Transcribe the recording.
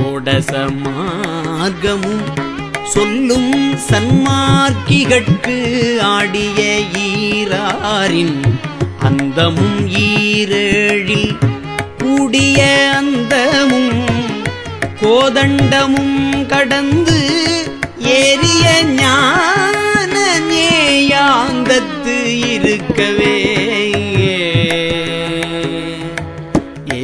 சோடச மார்க்கமும் சொல்லும் சன்மார்க்கிகட்கு ஆடிய ஈராரின் அந்தமும் ஈரேழில் கூடிய அந்தமும் கோதண்டமும் கடந்து ஏறிய ஞான நேயாந்தத்து இருக்கவே ஏ